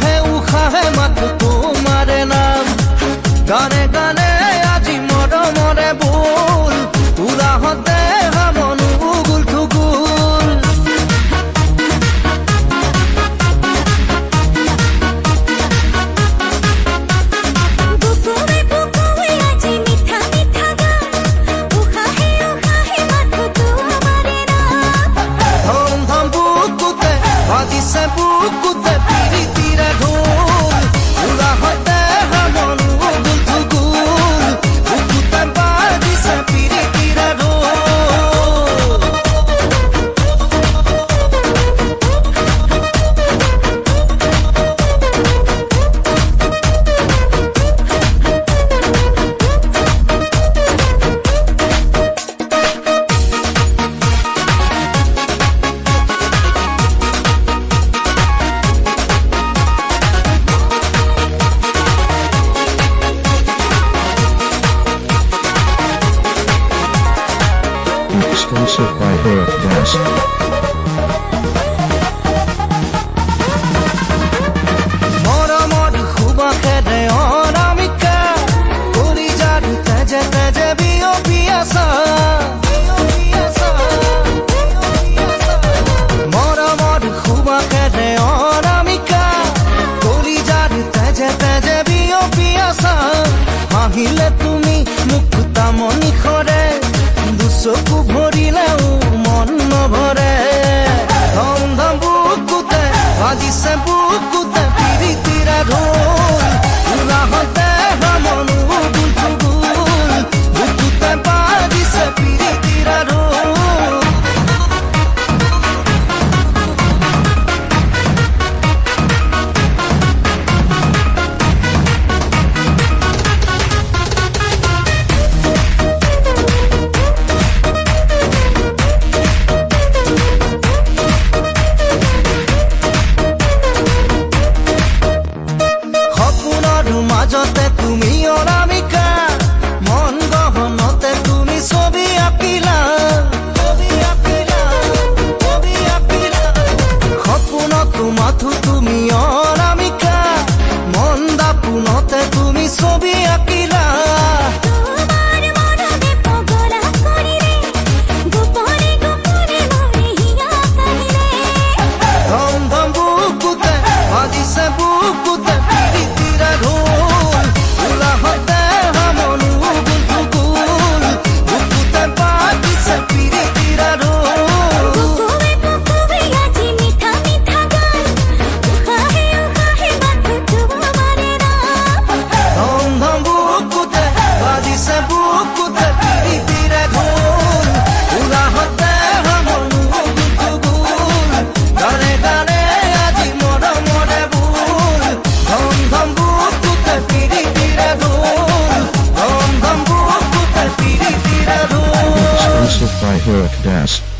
উৎসাহে উশাহে মাতো তোমাৰে নাম গানে গানে আজি মৰমৰে বোল Exclusive by Herb Desk. Let the দুচকু ভৰিলেও মন নভৰে। ধম ধম বুকুতে বাজিছে বুকুতে। সপোনৰ মাজতে তুমি I heard dance.